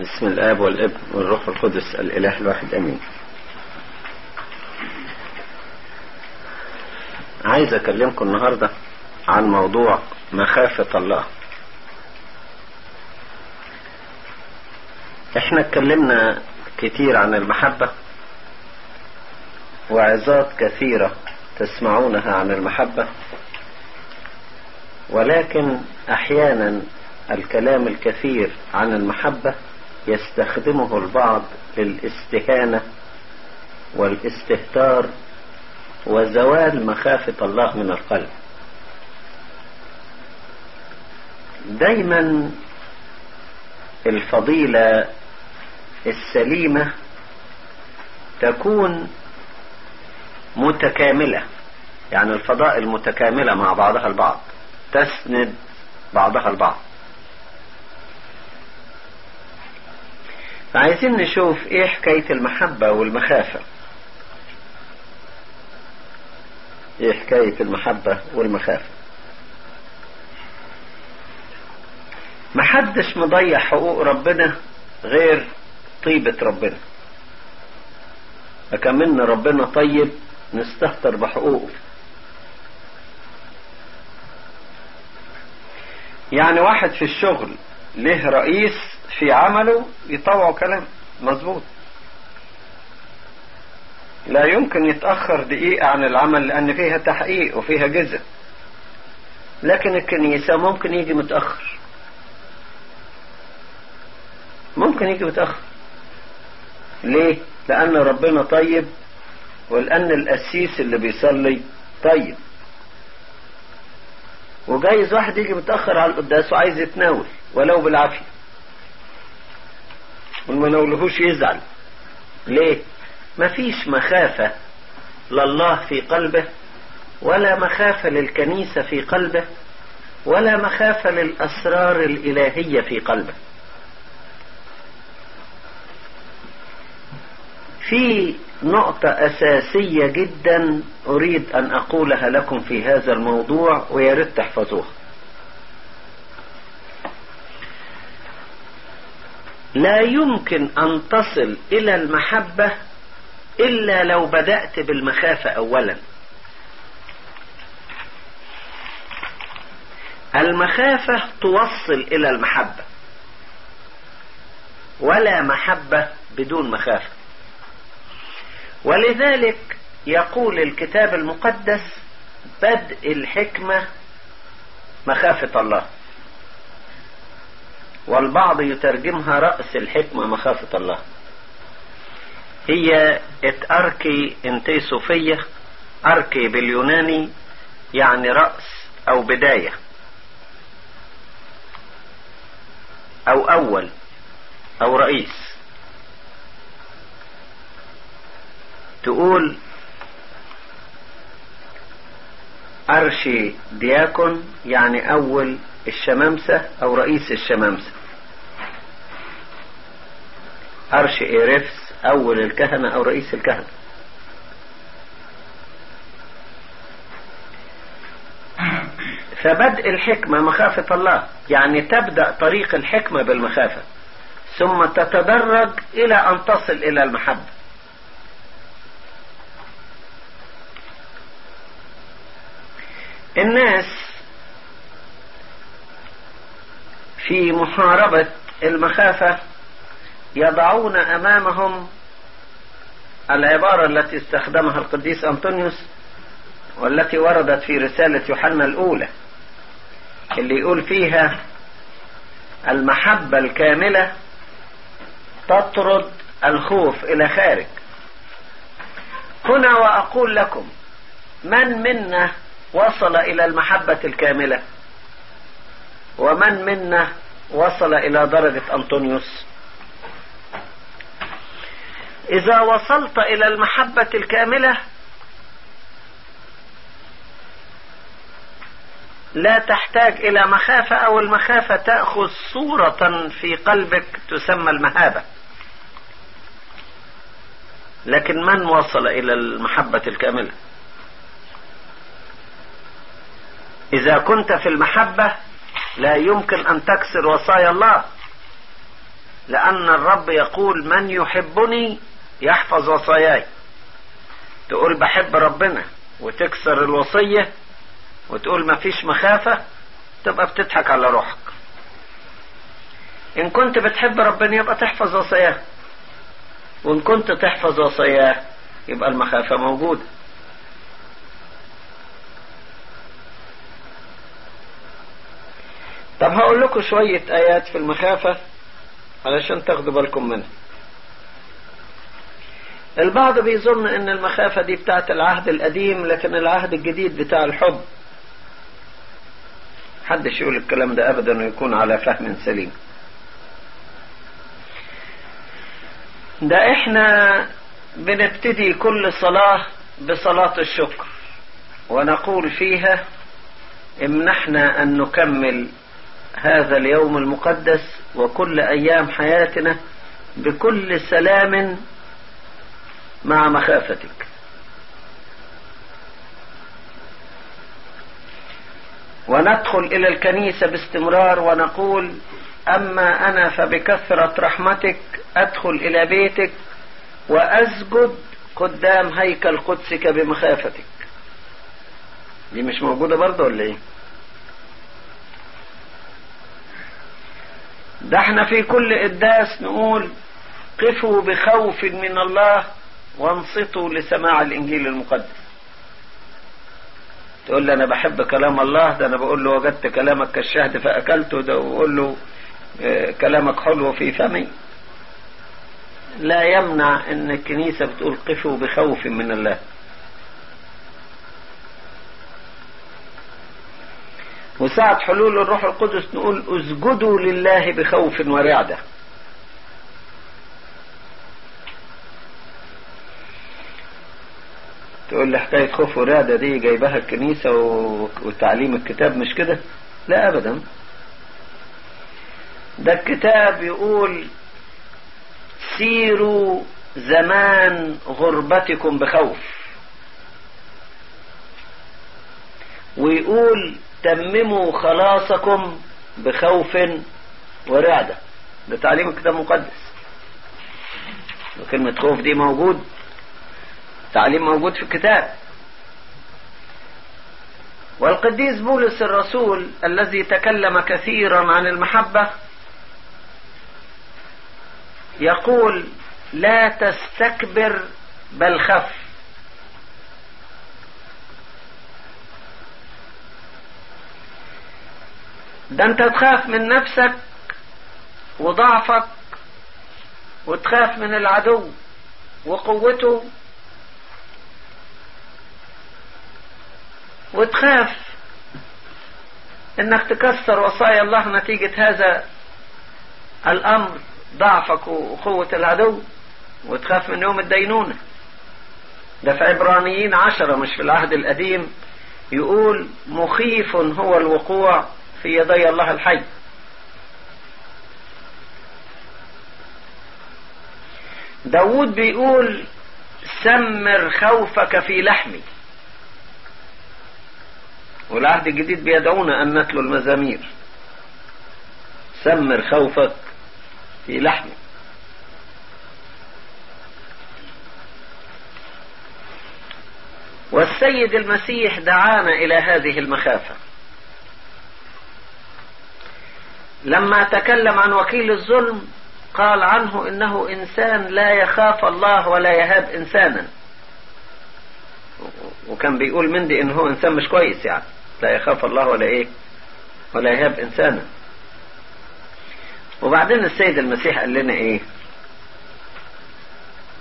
بسم الآب والابن والروح القدس الإله الواحد أمين. عايز أكلمكم النهاردة عن موضوع مخافة الله. إحنا اتكلمنا كتير عن المحبة وعظات كثيرة تسمعونها عن المحبة ولكن أحيانا الكلام الكثير عن المحبة يستخدمه البعض للاستهانة والاستهتار وزوال مخافة الله من القلب. دايما الفضيلة السليمة تكون متكاملة يعني الفضائل متكاملة مع بعضها البعض تسند بعضها البعض. عايزين نشوف إيه حكاية المحبة والمخافة. إيه حكاية المحبة والمخافة؟ محدش مضيع حقوق ربنا غير طيبة ربنا. أكملنا ربنا طيب نستهتر بحقوقه. يعني واحد في الشغل له رئيس في عمله يطوعه كلام مظبوط. لا يمكن يتأخر دقيقة عن العمل لأن فيها تحقيق وفيها جزء. لكن الكنيسة ممكن يجي متأخر. ممكن يجي متأخر. ليه؟ لأن ربنا طيب ولأن القسيس اللي بيصلي طيب. وجايز واحد يجي متأخر على القداس وعايز يتناول ولو بالعافية. وما نولهوش يزعل. ليه؟ مفيش مخافة لله في قلبه ولا مخافة للكنيسة في قلبه ولا مخافة للأسرار الإلهية في قلبه. في نقطة أساسية جدا أريد أن أقولها لكم في هذا الموضوع ويا ريت تحفظوها. لا يمكن أن تصل إلى المحبة إلا لو بدأت بالمخافة أولا. المخافة توصل إلى المحبة ولا محبة بدون مخافة. ولذلك يقول الكتاب المقدس بدء الحكمة مخافة الله. والبعض يترجمها رأس الحكمة مخافة الله. هي ات أركي انتي صوفية أركي باليوناني يعني رأس أو بداية. أو أول أو رئيس. تقول أرشي دياكون يعني أول الشمامسة أو رئيس الشمامسة. أرشي إيرفس أول الكهنة أو رئيس الكهنة. فبدء الحكمة مخافة الله يعني تبدأ طريق الحكمة بالمخافة ثم تتدرج إلى أن تصل إلى المحبة. الناس في محاربة المخافة يضعون أمامهم العبارة التي استخدمها القديس أنطونيوس والتي وردت في رسالة يوحنا الأولى اللي يقول فيها المحبة الكاملة تطرد الخوف إلى خارج. هنا وأقول لكم من منا وصل إلى المحبة الكاملة ومن منا وصل إلى درجة أنطونيوس؟ إذا وصلت إلى المحبة الكاملة لا تحتاج إلى مخافة أو المخافة تأخذ صورة في قلبك تسمى المهابة. لكن من وصل إلى المحبة الكاملة؟ إذا كنت في المحبة لا يمكن أن تكسر وصايا الله لأن الرب يقول من يحبني يحفظ وصاياي. تقول بحب ربنا وتكسر الوصية وتقول ما فيش مخافة تبقى بتضحك على روحك. إن كنت بتحب ربنا يبقى تحفظ وصاياه. وإن كنت تحفظ وصاياه يبقى المخافة موجودة. طب هقول لكم شوية آيات في المخافة علشان تاخدوا بالكم منها. البعض بيظن إن المخافة دي بتاعت العهد القديم لكن العهد الجديد بتاع الحب. حدش يقول الكلام ده ابدا ويكون على فهم سليم. ده إحنا بنبتدي كل صلاة بصلاة الشكر ونقول فيها امنحنا أن نكمل هذا اليوم المقدس وكل أيام حياتنا بكل سلام مع مخافتك. وندخل إلى الكنيسة باستمرار ونقول أما أنا فبكثرة رحمتك أدخل إلى بيتك وأسجد قدام هيكل قدسك بمخافتك. دي مش موجودة برضه ولا إيه؟ ده إحنا في كل قداس نقول قفوا بخوف من الله وانصتوا لسماع الإنجيل المقدس. تقول لي أنا بحب كلام الله ده أنا بقول له وجدت كلامك كالشهد فأكلته ده وقول له آه كلامك حلو في فمي. لا يمنع إن الكنيسة بتقول قفوا بخوف من الله. وساعة حلول الروح القدس نقول اسجدوا لله بخوف ورعدة. تقول لي حكاية خوف ورعدة دي جايبها الكنيسة وتعليم الكتاب مش كده؟ لا ابدا. ده الكتاب يقول سيروا زمان غربتكم بخوف. ويقول تمموا خلاصكم بخوف ورعدة. ده تعليم الكتاب المقدس. وكلمة خوف دي موجود. تعليم موجود في الكتاب. والقديس بولس الرسول الذي تكلم كثيرا عن المحبة يقول لا تستكبر بل خف ده أنت تخاف من نفسك وضعفك وتخاف من العدو وقوته وتخاف إنك تكسر وصايا الله نتيجة هذا الأمر ضعفك وقوة العدو وتخاف من يوم الدينونة. ده في عبرانيين عشرة مش في العهد القديم. يقول مخيف هو الوقوع في يدي الله الحي. داود بيقول سمر خوفك في لحمي. والعهد الجديد بيدعونا أن نتلو المزامير. سمر خوفك في لحمي والسيد المسيح دعانا إلى هذه المخافة. لما تكلم عن وكيل الظلم قال عنه إنه إنسان لا يخاف الله ولا يهاب إنسانا. وكان بيقول من دي إن هو إنسان مش كويس يعني. لا يخاف الله ولا إيه؟ ولا يهاب إنسانا. وبعدين السيد المسيح قال لنا إيه؟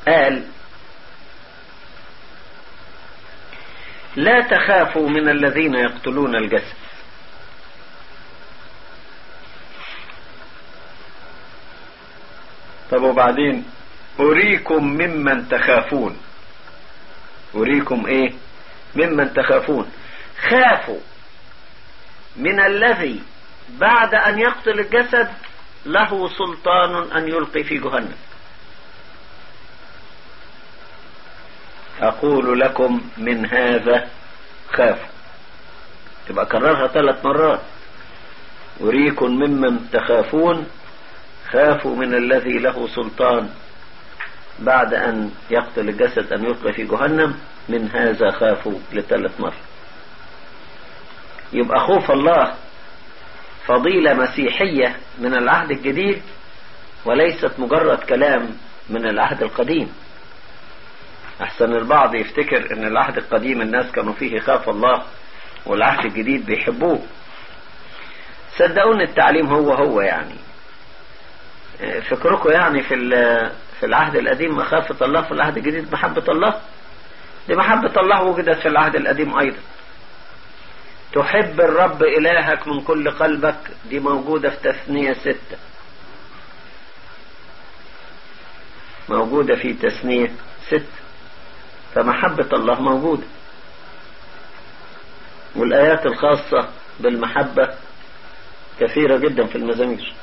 قال لا تخافوا من الذين يقتلون الجسد. طب وبعدين؟ أريكم ممن تخافون. أريكم إيه؟ ممن تخافون. خافوا من الذي بعد أن يقتل الجسد له سلطان أن يلقي في جهنم. أقول لكم من هذا خافوا. تبقى كررها ثلاث مرات. أريكم ممن تخافون. خافوا من الذي له سلطان بعد أن يقتل الجسد أن يلقى في جهنم. من هذا خافوا لثلاث مرة يبقى خوف الله فضيلة مسيحية من العهد الجديد وليست مجرد كلام من العهد القديم. أحسن البعض يفتكر أن العهد القديم الناس كانوا فيه خاف الله والعهد الجديد بيحبوه. صدقوني التعليم هو هو يعني. فكركم يعني في في العهد القديم مخافة الله في العهد الجديد محبة الله. دي محبة الله وجدت في العهد القديم أيضا. تحب الرب إلهك من كل قلبك؟ دي موجودة في تثنية ستة. موجودة في تثنية ستة. فمحبة الله موجودة. والآيات الخاصة بالمحبة كثيرة جدا في المزامير.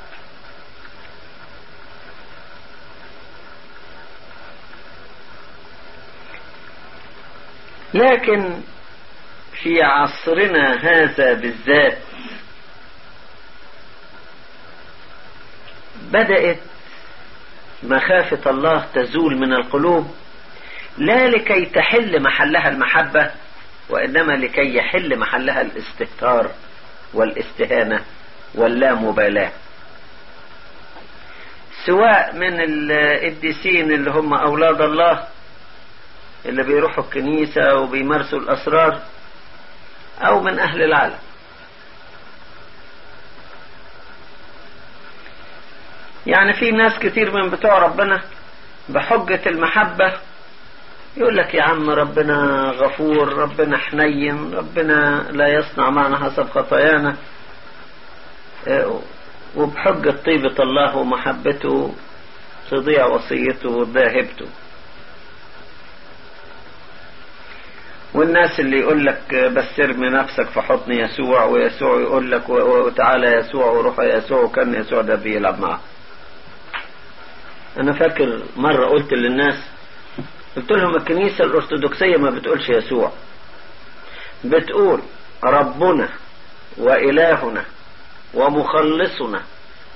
لكن في عصرنا هذا بالذات. بدأت مخافة الله تزول من القلوب لا لكي تحل محلها المحبة وإنما لكي يحل محلها الاستهتار والاستهانة واللامبالاة. سواء من القديسين اللي هم أولاد الله اللي بيروحوا الكنيسة وبيمارسوا الأسرار أو من أهل العالم. يعني في ناس كتير من بتوع ربنا بحجة المحبة يقول لك يا عم ربنا غفور ربنا حنين ربنا لا يصنع معنا حسب خطايانا. وبحجة طيبة الله ومحبته تضيع وصيته وذاهبته. والناس اللي يقول لك بس ارمي نفسك في حضن يسوع ويسوع يقول لك وتعالى يسوع وروح يسوع وكان يسوع ده بيلعب معاه أنا فاكر مرة قلت للناس قلت لهم الكنيسة الأرثوذكسية ما بتقولش يسوع. بتقول ربنا وإلهنا ومخلصنا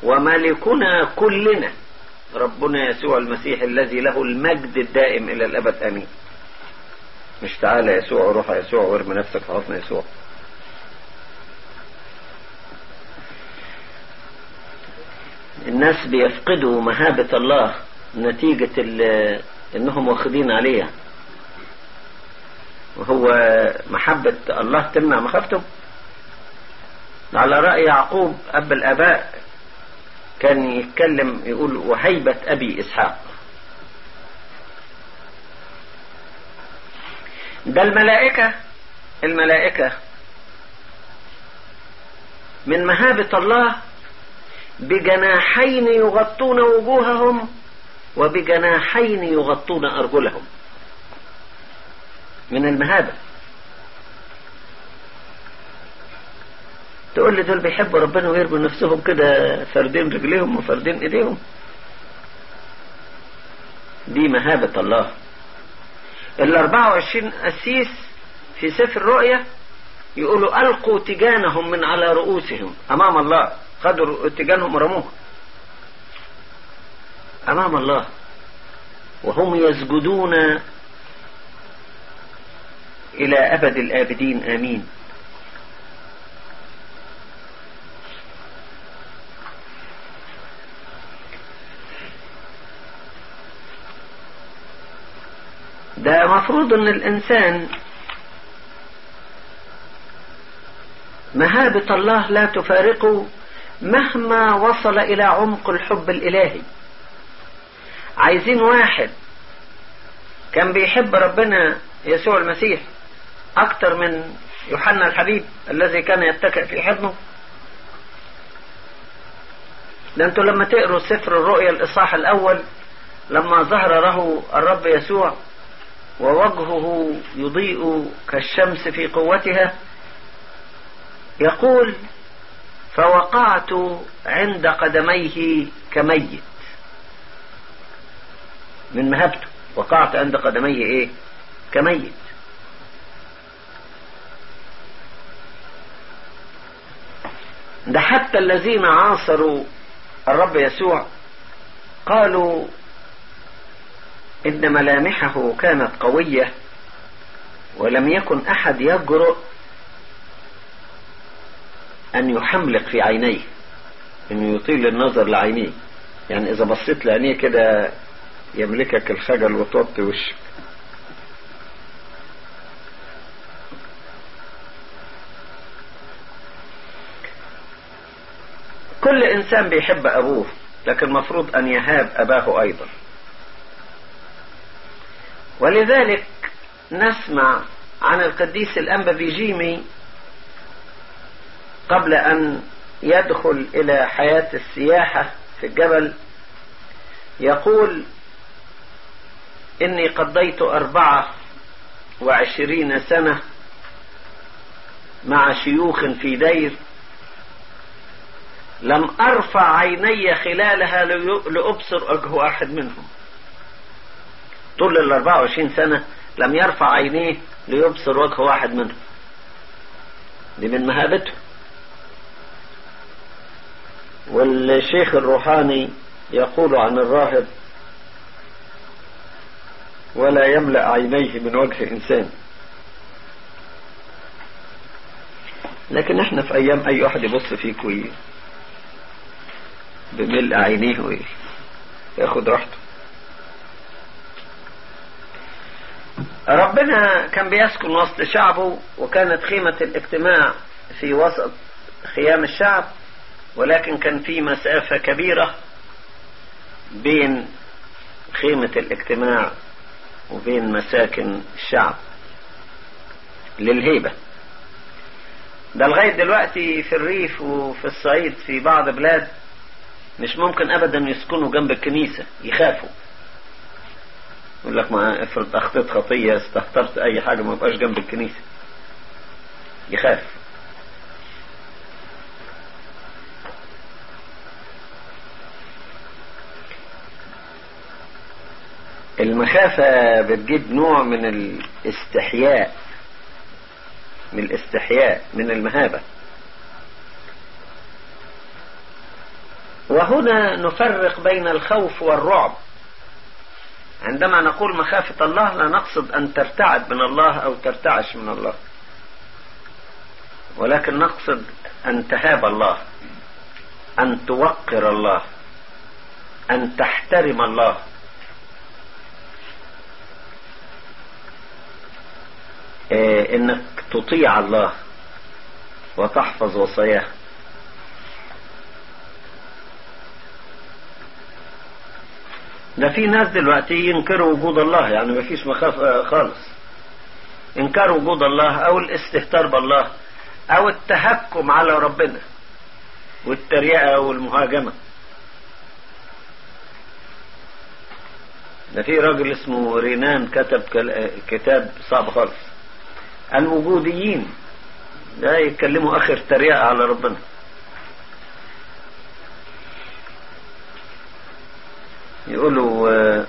وملكنا كلنا ربنا يسوع المسيح الذي له المجد الدائم إلى الأبد أمين. مش تعالى يسوع وروح يسوع وارمي نفسك في حضن يسوع. الناس بيفقدوا مهابة الله نتيجة إنهم واخدين عليها. وهو محبة الله تمنع مخافته. على رأي يعقوب أب الآباء كان يتكلم يقول وهيبة أبي إسحاق. ده الملائكة. الملائكة من مهابة الله بجناحين يغطون وجوههم وبجناحين يغطون أرجلهم. من المهابة. تقول لي دول بيحبوا ربنا ويرموا نفسهم كده فردين رجليهم وفردين إيديهم. دي مهابة الله. ال 24 قسيس في سفر الرؤيا يقولوا ألقوا تيجانهم من على رؤوسهم. أمام الله. خدوا تيجانهم ورموها. أمام الله. وهم يسجدون إلى أبد الآبدين. آمين. ده مفروض أن الإنسان مهابة الله لا تفارقه مهما وصل إلى عمق الحب الإلهي. عايزين واحد كان بيحب ربنا يسوع المسيح أكتر من يوحنا الحبيب الذي كان يتكئ في حضنه. ده أنتوا لما تقروا سفر الرؤيا الإصحاح الأول لما ظهر له الرب يسوع ووجهه يضيء كالشمس في قوتها يقول فوقعت عند قدميه كميت. من مهبته وقعت عند قدميه إيه؟ كميت. ده حتى الذين عاصروا الرب يسوع قالوا إن ملامحه كانت قوية ولم يكن أحد يجرؤ أن يحملق في عينيه أنه يطيل النظر لعينيه. يعني إذا بصيت لعينيه كده يملكك الخجل وتوطي وشك. كل إنسان بيحب أبوه لكن المفروض أن يهاب أباه أيضا. ولذلك نسمع عن القديس الأنبا بيجيمي قبل أن يدخل إلى حياة السياحة في الجبل يقول إني قضيت أربعة وعشرين سنة مع شيوخ في دير لم أرفع عيني خلالها لأبصر وجه واحد منهم. طول ال 24 سنة لم يرفع عينيه ليبصر وجه واحد منهم. دي من مهابته. والشيخ الروحاني يقول عن الراهب ولا يملأ عينيه من وجه إنسان. لكن إحنا في أيام أي واحد يبص فيك بملء عينيه وياخد راحته. ربنا كان بيسكن وسط شعبه وكانت خيمة الاجتماع في وسط خيام الشعب ولكن كان في مسافة كبيرة بين خيمة الاجتماع وبين مساكن الشعب للهيبة. ده لغاية دلوقتي في الريف وفي الصعيد في بعض بلاد مش ممكن ابدا يسكنوا جنب الكنيسة يخافوا. يقول لك ما افرض اخطيت خطية استهترت اي حاجة ما يبقاش جنب الكنيسة. يخاف. المخافة بتجيب نوع من الاستحياء من الاستحياء من المهابة. وهنا نفرق بين الخوف والرعب. عندما نقول مخافة الله لا نقصد أن ترتعد من الله أو ترتعش من الله. ولكن نقصد أن تهاب الله أن توقر الله أن تحترم الله. إيه إنك تطيع الله وتحفظ وصاياه. ده في ناس دلوقتي ينكروا وجود الله يعني ما فيش مخافة خالص. انكار وجود الله أو الاستهتار بالله أو التهكم على ربنا والتريقة والمهاجمة. ده في راجل اسمه رينان كتب كتاب صعب خالص. الوجوديين ده يتكلموا آخر تريقة على ربنا. يقولوا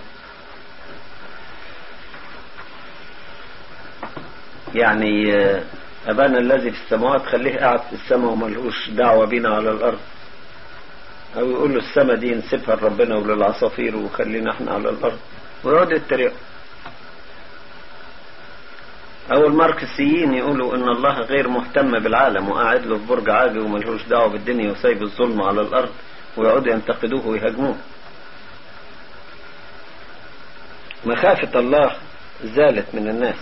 يعني أبانا الذي في السماوات خليه قاعد في السماء وملهوش دعوة بينا على الأرض. أو يقول له السماء دي نسيبها لربنا وللعصافير وخلينا إحنا على الأرض. ويقعد يتريق. أو الماركسيين يقولوا إن الله غير مهتم بالعالم وقاعد له في برج عاجي وملهوش دعوة بالدنيا وسايب الظلم على الأرض ويقعدوا ينتقدوه ويهاجموه. مخافة الله زالت من الناس.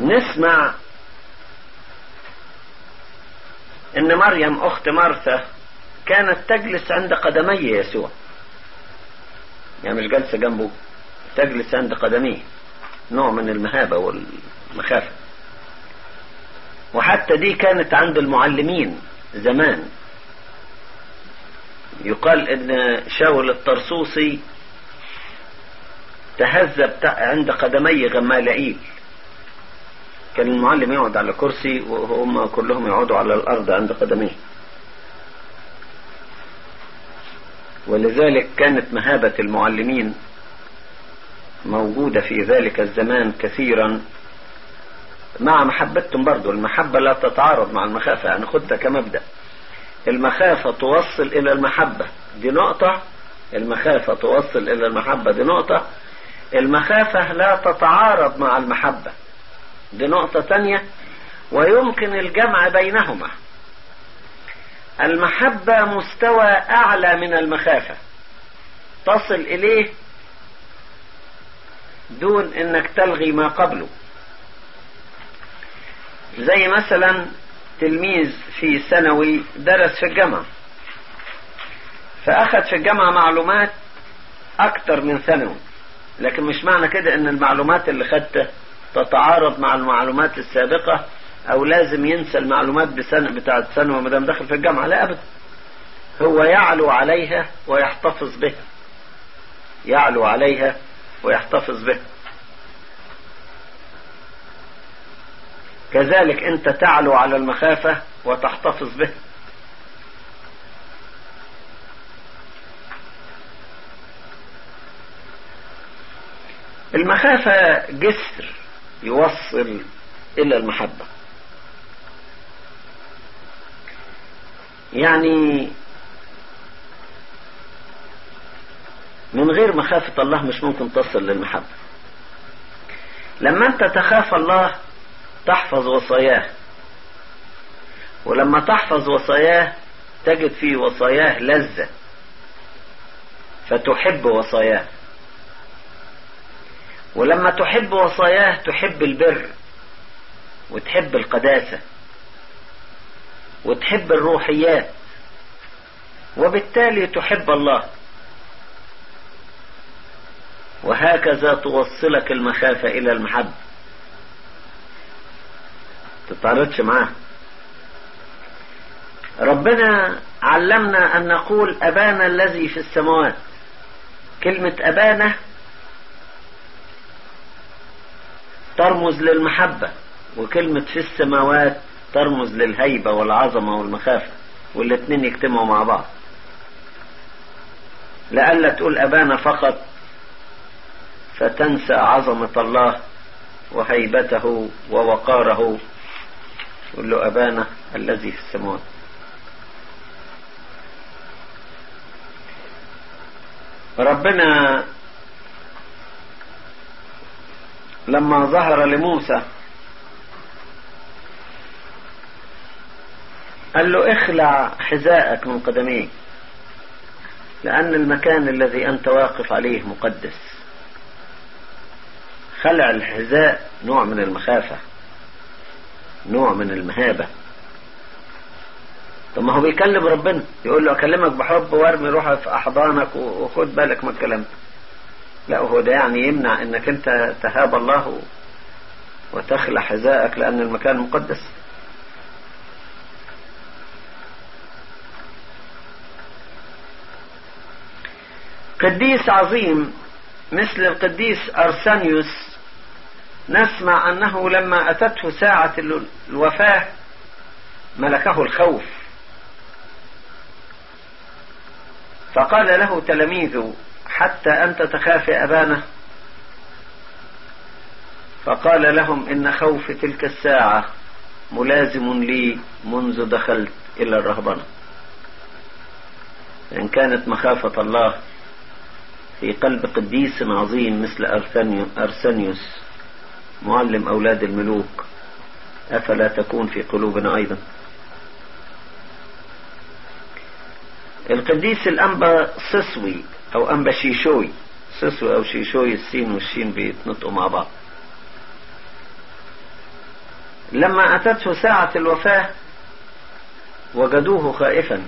نسمع إن مريم أخت مرثا كانت تجلس عند قدمي يسوع. يعني مش جالسة جنبه تجلس عند قدميه. نوع من المهابة والمخافة. وحتى دي كانت عند المعلمين زمان. يقال إن شاول الطرسوسي تهذب عند قدمي غمالائيل كان المعلم يقعد على كرسي وهم كلهم يقعدوا على الأرض عند قدميه. ولذلك كانت مهابة المعلمين موجودة في ذلك الزمان كثيرا. مع محبتهم برضو المحبة لا تتعارض مع المخافة يعني خدها كمبدأ. المخافة توصل إلى المحبة. دي نقطة. المخافة توصل إلى المحبة. دي نقطة. المخافة لا تتعارض مع المحبة. دي نقطة تانية. ويمكن الجمع بينهما. المحبة مستوى أعلى من المخافة. تصل إليه دون إنك تلغي ما قبله. زي مثلا تلميذ في ثانوي درس في الجامعة. فأخذ في الجامعة معلومات أكتر من ثانوي لكن مش معنى كده إن المعلومات اللي خدتها تتعارض مع المعلومات السابقة أو لازم ينسى المعلومات بسنة بتاعت ثانوي ما دام دخل في الجامعة. لا ابدا. هو يعلو عليها ويحتفظ بها يعلو عليها ويحتفظ بها كذلك انت تعلو على المخافة وتحتفظ بها المخافة جسر يوصل إلى المحبة. يعني من غير مخافة الله مش ممكن تصل للمحبة. لما انت تخاف الله تحفظ وصاياه. ولما تحفظ وصاياه تجد في وصاياه لذة. فتحب وصاياه. ولما تحب وصاياه تحب البر وتحب القداسة وتحب الروحيات. وبالتالي تحب الله. وهكذا توصلك المخافة إلى المحبة. تتعرضش معاه ربنا علمنا أن نقول أبانا الذي في السماوات. كلمة أبانا ترمز للمحبة وكلمة في السماوات ترمز للهيبة والعظمة والمخافة والاتنين يجتمعوا مع بعض. لألا تقول أبانا فقط فتنسى عظمة الله وهيبته ووقاره يقول له أبانا الذي في السماوات. ربنا لما ظهر لموسى قال له اخلع حذاءك من قدميك لأن المكان الذي أنت واقف عليه مقدس. خلع الحذاء نوع من المخافة. نوع من المهابة. طب ما هو بيكلم ربنا يقول له أكلمك بحب وارمي روحي في أحضانك وخد بالك من الكلام لا هو ده يعني يمنع إنك أنت تهاب الله وتخلع حذاءك لأن المكان مقدس. قديس عظيم مثل القديس أرسانيوس نسمع أنه لما أتته ساعة الوفاة ملكه الخوف. فقال له تلاميذه حتى أنت تخاف أبانا؟ فقال لهم إن خوف تلك الساعة ملازم لي منذ دخلت إلى الرهبنة. إن كانت مخافة الله في قلب قديس عظيم مثل أرسنيوس. معلم أولاد الملوك أفلا تكون في قلوبنا أيضا؟ القديس الأنبا سسوي أو أنبا شيشوي سسوي أو شيشوي السين والشين بيتنطقوا مع بعض. لما أتته ساعة الوفاة وجدوه خائفا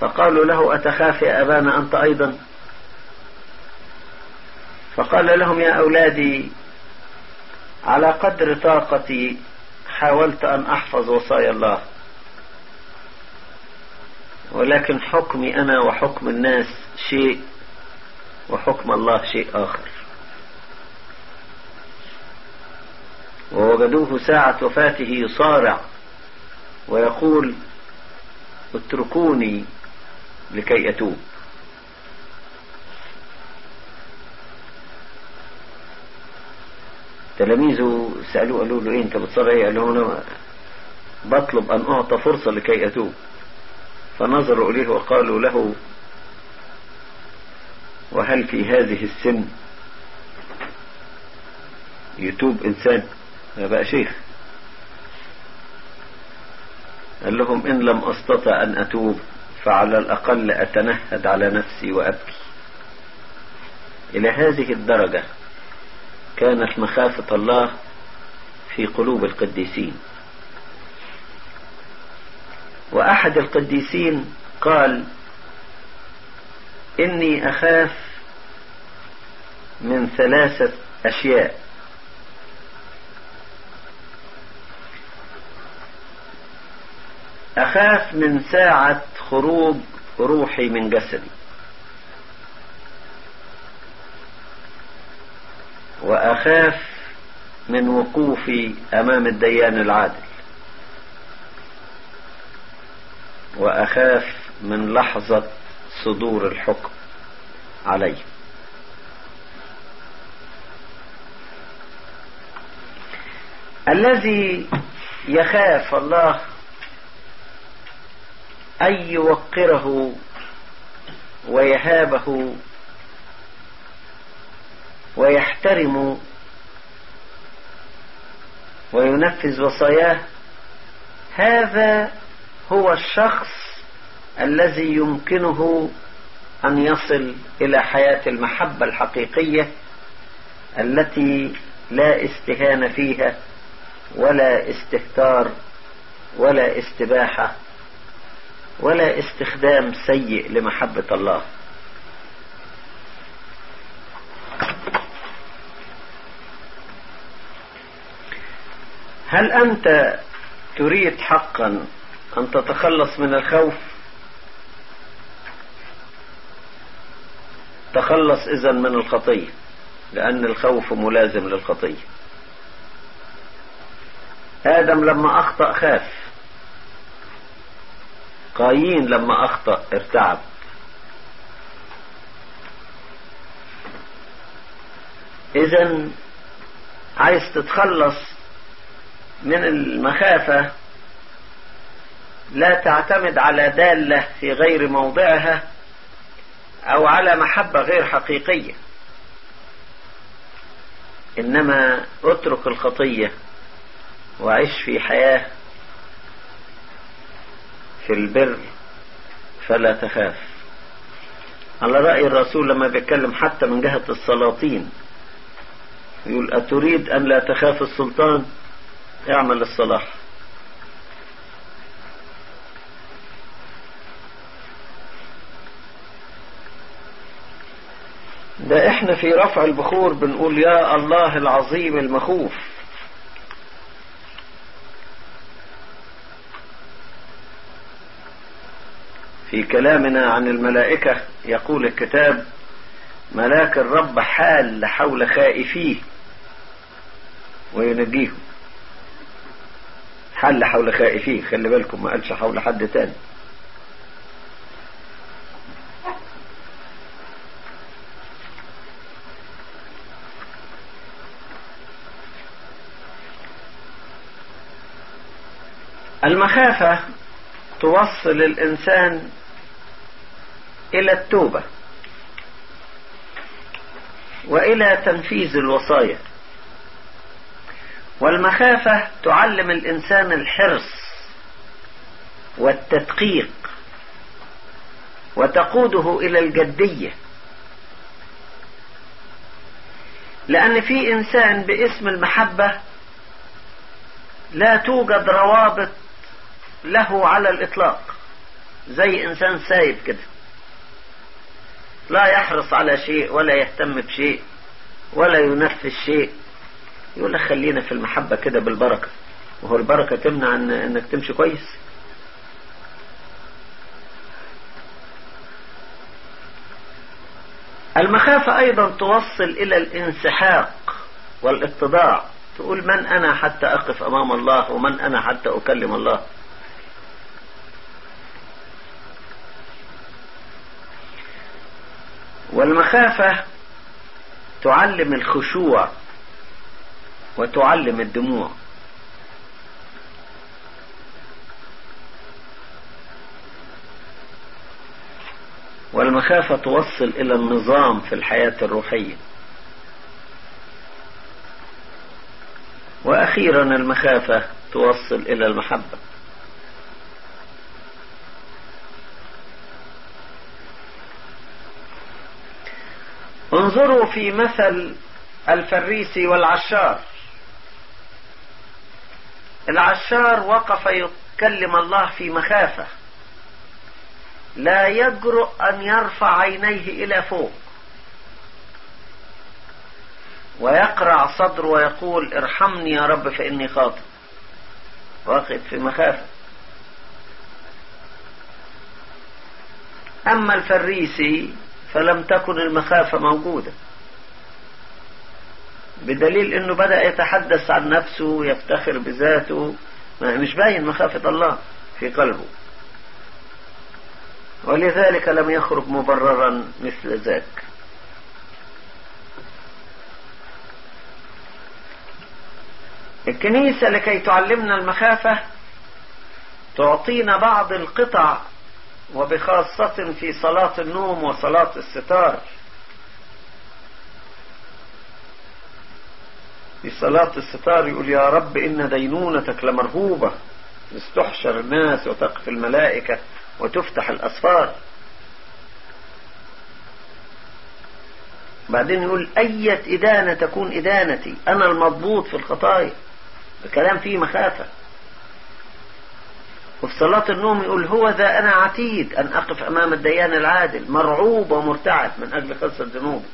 فقالوا له أتخاف يا أبانا أنت أيضا؟ فقال لهم يا أولادي على قدر طاقتي حاولت أن أحفظ وصايا الله. ولكن حكمي أنا وحكم الناس شيء وحكم الله شيء آخر. ووجدوه ساعة وفاته يصارع ويقول اتركوني لكي أتوب. تلاميذه سألوه قالوا له إيه أنت بتصلي؟ إيه قال لهم أنا بطلب أن أعطى فرصة لكي أتوب. فنظروا إليه وقالوا له وهل في هذه السن يتوب إنسان؟ بقى شيخ. قال لهم إن لم أستطع أن أتوب فعلى الأقل أتنهد على نفسي وأبكي. إلى هذه الدرجة كانت مخافة الله في قلوب القديسين. وأحد القديسين قال إني أخاف من ثلاثة أشياء. أخاف من ساعة خروج روحي من جسدي. وأخاف من وقوفي أمام الديان العادل. وأخاف من لحظة صدور الحكم علي الذي يخاف الله أن يوقره ويهابه ويحترم وينفذ وصاياه. هذا هو الشخص الذي يمكنه أن يصل إلى حياة المحبة الحقيقية التي لا استهان فيها ولا استهتار ولا استباحة ولا استخدام سيء لمحبة الله. هل أنت تريد حقا أن تتخلص من الخوف؟ تخلص إذا من الخطية لأن الخوف ملازم للخطية. آدم لما أخطأ خاف قايين لما أخطأ ارتعب. إذا عايز تتخلص من المخافة لا تعتمد على دالة في غير موضعها أو على محبة غير حقيقية. إنما اترك الخطية وعيش في حياة في البر فلا تخاف. على رأي الرسول لما بيتكلم حتى من جهة السلاطين يقول أتريد أن لا تخاف السلطان؟ اعمل الصلاح ده إحنا في رفع البخور بنقول يا الله العظيم المخوف. في كلامنا عن الملائكة يقول الكتاب ملاك الرب حال حول خائفيه وينجيهم. حل حول خائفيه خلي بالكم ما قالش حول حد تاني. المخافة توصل الإنسان إلى التوبة وإلى تنفيذ الوصايا. والمخافة تعلم الإنسان الحرص والتدقيق وتقوده إلى الجدية. لأن في إنسان باسم المحبة لا توجد روابط له على الإطلاق زي إنسان سايب كده. لا يحرص على شيء ولا يهتم بشيء ولا ينفذ شيء. يقول لك خلينا في المحبة كده بالبركة. وهو البركة تمنع إن إنك تمشي كويس. المخافة أيضا توصل إلى الانسحاق والاتضاع. تقول من أنا حتى أقف أمام الله ومن أنا حتى أكلم الله؟ والمخافة تعلم الخشوع وتعلم الدموع. والمخافة توصل إلى النظام في الحياة الروحية. وأخيرا المخافة توصل إلى المحبة. انظروا في مثل الفريسي والعشار. العشار وقف يكلم الله في مخافة. لا يجرؤ أن يرفع عينيه إلى فوق. ويقرع صدره ويقول ارحمني يا رب فإني خاطئ واقف في مخافة. أما الفريسي فلم تكن المخافة موجودة. بدليل إنه بدأ يتحدث عن نفسه ويفتخر بذاته. مش باين مخافة الله في قلبه. ولذلك لم يخرج مبررا مثل ذاك. الكنيسة لكي تعلمنا المخافة تعطينا بعض القطع وبخاصة في صلاة النوم وصلاة الستار. في صلاة الستار يقول يا رب إن دينونتك لمرهوبة. استحشر الناس وتقف الملائكة وتفتح الأسفار. بعدين يقول أية إدانة تكون إدانتي. أنا المضبوط في الخطايا. الكلام فيه مخافة. وفي صلاة النوم يقول هو ذا أنا عتيد أن أقف أمام الديان العادل مرعوب ومرتعب من أجل خلص الذنوب.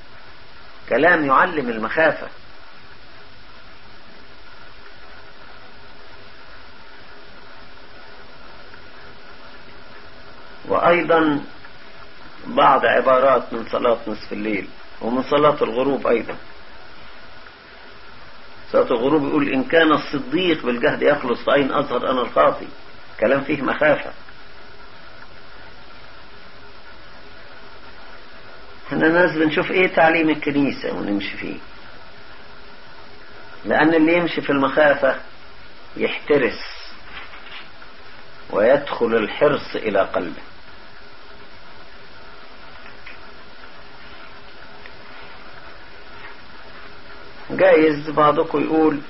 كلام يعلم المخافة. وأيضا بعض عبارات من صلاة نصف الليل ومن صلاة الغروب أيضا. صلاة الغروب يقول إن كان الصديق بالجهد يخلص فأين أظهر أنا الخاطي كلام فيه مخافة. إحنا ناس بنشوف إيه تعليم الكنيسة ونمشي فيه. لأن اللي يمشي في المخافة يحترس ويدخل الحرص إلى قلبه. جايز بعضكم يقول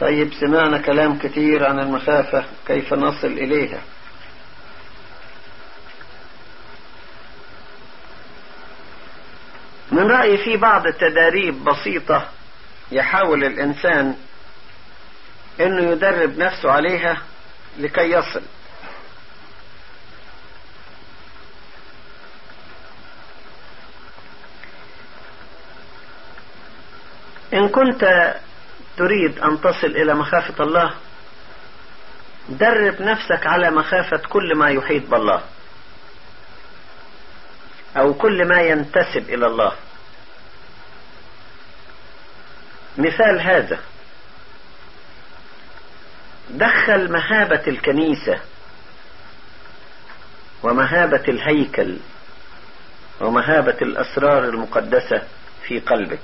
طيب سمعنا كلام كثير عن المخافة كيف نصل إليها؟ من رأيي في بعض التداريب بسيطة يحاول الإنسان أنه يدرب نفسه عليها لكي يصل. إن كنت تريد أن تصل إلى مخافة الله درب نفسك على مخافة كل ما يحيط بالله أو كل ما ينتسب إلى الله. مثال هذا دخل مهابة الكنيسة ومهابة الهيكل ومهابة الأسرار المقدسة في قلبك.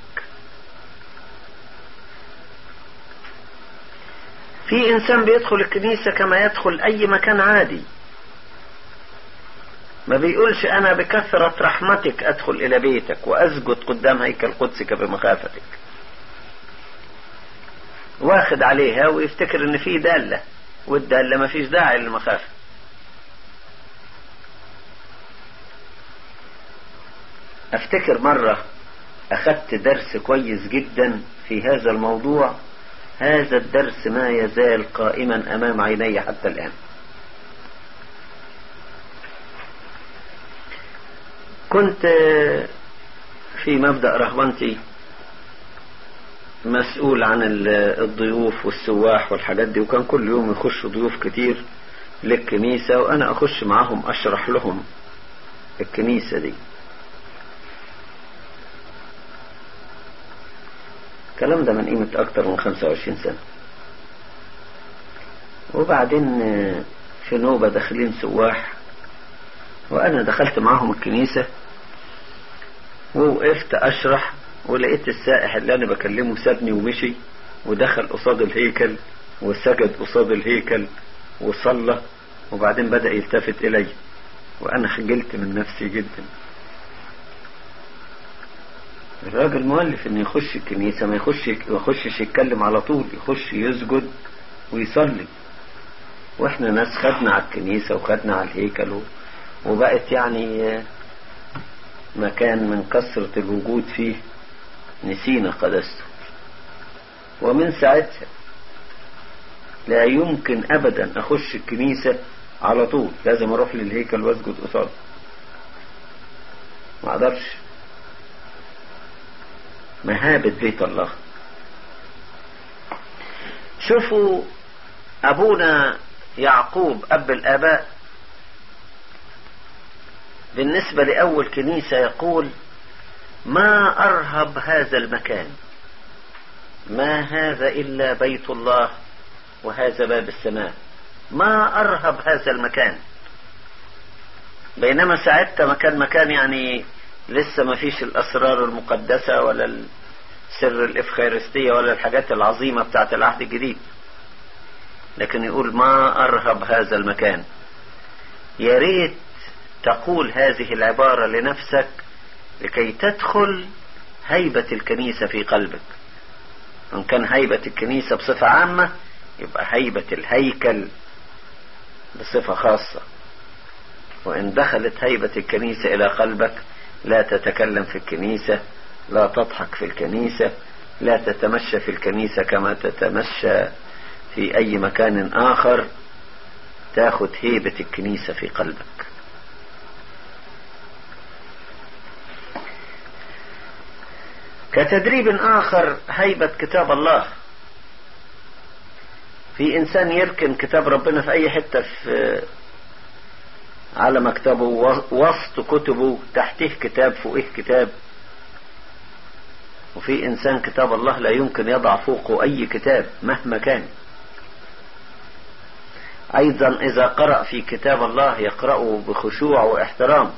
في إنسان بيدخل الكنيسة كما يدخل أي مكان عادي. ما بيقولش أنا بكثرة رحمتك أدخل إلى بيتك وأسجد قدام هيكل قدسك بمخافتك واخد عليها ويفتكر إن في دالة والدالة ما فيش داعي للمخافة. أفتكر مرة اخدت درس كويس جدا في هذا الموضوع. هذا الدرس ما يزال قائما أمام عيني حتى الآن. كنت في مبدأ رهبنتي مسؤول عن الضيوف والسواح والحاجات دي وكان كل يوم يخش ضيوف كتير للكنيسة وأنا أخش معاهم أشرح لهم الكنيسة دي. الكلام ده من قيمة أكتر من 25 سنة. وبعدين في نوبة داخلين سواح وأنا دخلت معاهم الكنيسة ووقفت أشرح ولقيت السائح اللي أنا بكلمه سابني ومشي ودخل قصاد الهيكل وسجد قصاد الهيكل وصلى وبعدين بدأ يلتفت إلي وأنا خجلت من نفسي جدا. الراجل مؤلف إنه يخش الكنيسة ما يخش يخشش يتكلم على طول يخش يسجد ويصلي. وإحنا ناس خدنا على الكنيسة وخدنا على الهيكل وبقت يعني مكان من كثرة الوجود فيه. نسينا قدسته ومن ساعتها لا يمكن ابدا أخش الكنيسة على طول. لازم أروح للهيكل وأسجد قصاده ما أقدرش. مهابة بيت الله. شوفوا أبونا يعقوب أب الآباء. بالنسبة لأول كنيسة يقول ما أرهب هذا المكان. ما هذا إلا بيت الله وهذا باب السماء. ما أرهب هذا المكان. بينما ساعتها مكان مكان يعني لسه ما فيش الأسرار المقدسة ولا سر الإفخارستية ولا الحاجات العظيمة بتاعت العهد الجديد. لكن يقول ما أرهب هذا المكان. يا ريت تقول هذه العبارة لنفسك لكي تدخل هيبة الكنيسة في قلبك. إن كان هيبة الكنيسة بصفة عامة يبقى هيبة الهيكل بصفة خاصة. وإن دخلت هيبة الكنيسة إلى قلبك لا تتكلم في الكنيسة لا تضحك في الكنيسة لا تتمشى في الكنيسة كما تتمشى في أي مكان آخر. تاخد هيبة الكنيسة في قلبك. كتدريب آخر هيبة كتاب الله. في إنسان يركن كتاب ربنا في أي حتة في على مكتبه وسط كتبه تحته كتاب فوقه كتاب. وفي إنسان كتاب الله لا يمكن يضع فوقه أي كتاب مهما كان. أيضا إذا قرأ في كتاب الله يقرأه بخشوع واحترام.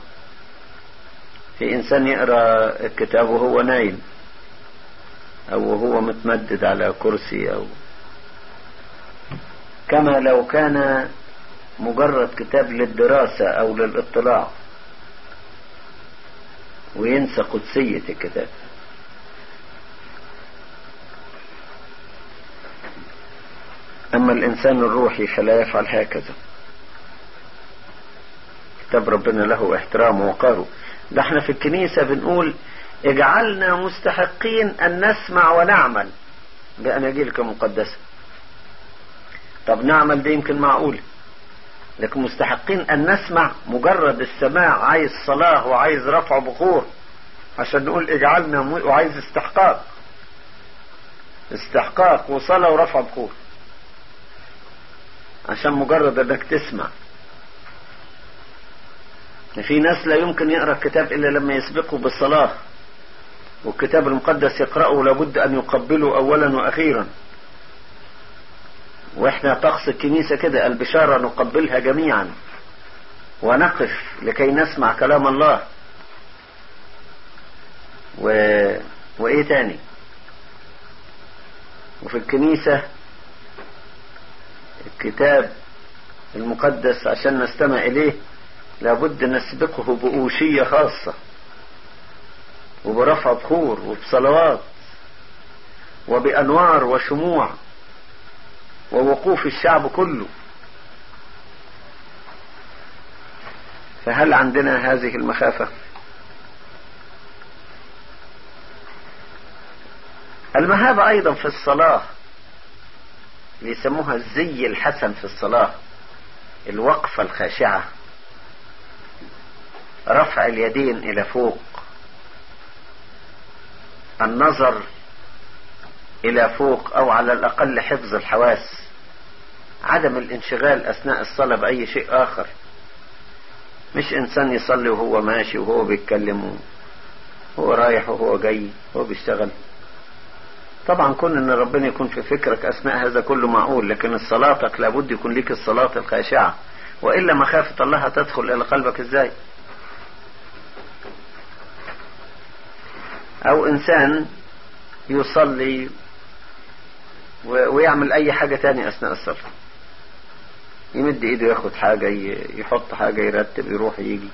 في إنسان يقرأ الكتاب وهو نايم أو وهو متمدد على كرسي أو كما لو كان مجرد كتاب للدراسة أو للاطلاع. وينسى قدسية الكتاب. أما الإنسان الروحي فلا يفعل هكذا. كتاب ربنا له احترام ووقاره ده إحنا في الكنيسة بنقول اجعلنا مستحقين أن نسمع ونعمل. بأناجيلك المقدسة طب نعمل دي يمكن معقول. لكن مستحقين أن نسمع مجرد السماع عايز صلاة وعايز رفع بخور عشان نقول اجعلنا وعايز استحقاق. استحقاق وصلاة ورفع بخور. عشان مجرد إنك تسمع. في ناس لا يمكن يقرأ الكتاب إلا لما يسبقه بالصلاة. والكتاب المقدس يقرأه لابد أن يقبله أولا وأخيرا. وإحنا طقس الكنيسة كده البشارة نقبلها جميعا. ونقف لكي نسمع كلام الله. و... وإيه تاني؟ وفي الكنيسة الكتاب المقدس عشان نستمع إليه لابد نسبقه بأوشية خاصة وبرفع بخور وبصلوات وبأنوار وشموع. ووقوف الشعب كله. فهل عندنا هذه المخافة؟ المهابة أيضا في الصلاة. يسموها الزي الحسن في الصلاة الوقفة الخاشعة. رفع اليدين إلى فوق. النظر إلى فوق أو على الأقل حفظ الحواس. عدم الانشغال أثناء الصلاة بأي شيء آخر. مش إنسان يصلي وهو ماشي وهو بيتكلم وهو رايح وهو جاي وهو بيشتغل. طبعا كون إن ربنا يكون في فكرك أثناء هذا كله معقول لكن صلاتك لابد يكون ليك الصلاة الخاشعة. وإلا مخافة الله هتدخل إلى قلبك إزاي؟ أو إنسان يصلي ويعمل أي حاجة تاني أثناء الصلاة. يمد ايده ياخد حاجة يحط حاجة يرتب يروح يجي.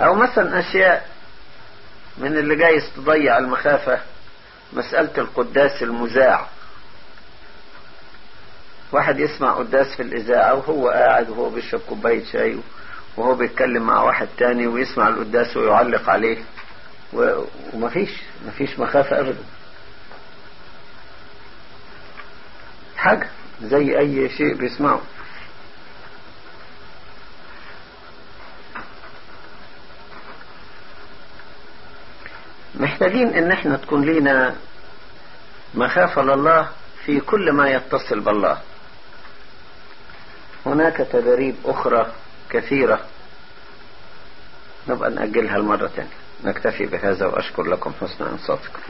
أو مثلا أشياء من اللي جايز تضيع المخافة مسألة القداس المذاع واحد يسمع قداس في الإذاعة وهو قاعد وهو بيشرب كوباية شاي وهو بيتكلم مع واحد تاني ويسمع القداس ويعلق عليه. ومفيش مفيش مخافة أبدا. حاجة زي أي شيء بيسمعه. محتاجين إن إحنا تكون لينا مخافة لله في كل ما يتصل بالله. هناك تدريب أخرى كثيرة نبقى نأجلها المرة تانية. نكتفي بهذا وأشكر لكم حسن أنصاتكم.